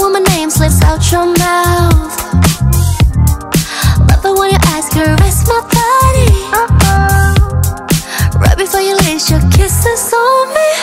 when my name slips out your mouth. Love it when you ask her, rest my body. Uh-huh. Right before you lace your kisses on me.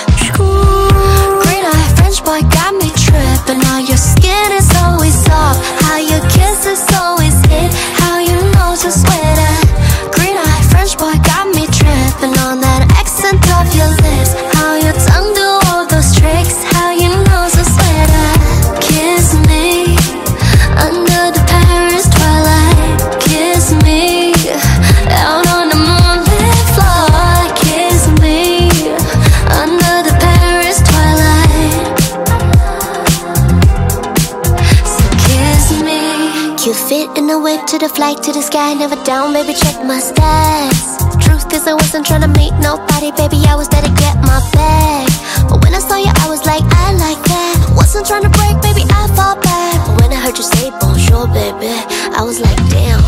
Cute fit in the whip to the flight to the sky. Never down, baby. Check my stats. Truth is, I wasn't trying to meet nobody, baby. I was there to get my bag. But when I saw you, I was like, I like that. Wasn't trying to break, baby. I fall back. But when I heard you say bonjour, baby, I was like, damn.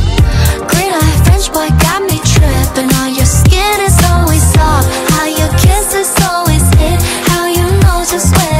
Green eye French boy got me tripping. All your skin is always soft. How your kisses always hit. How your nose is sweater.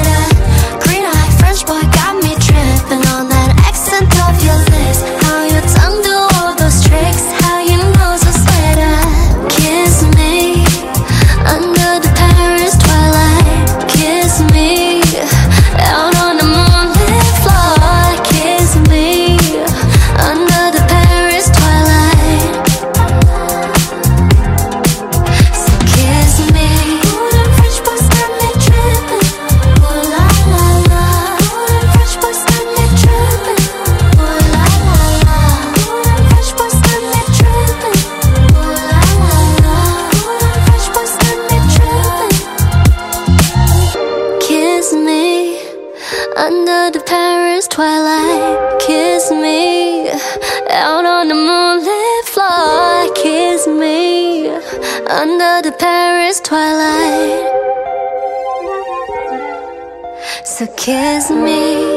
Twilight. Kiss me out on the moonlit floor. Kiss me under the Paris twilight. So kiss me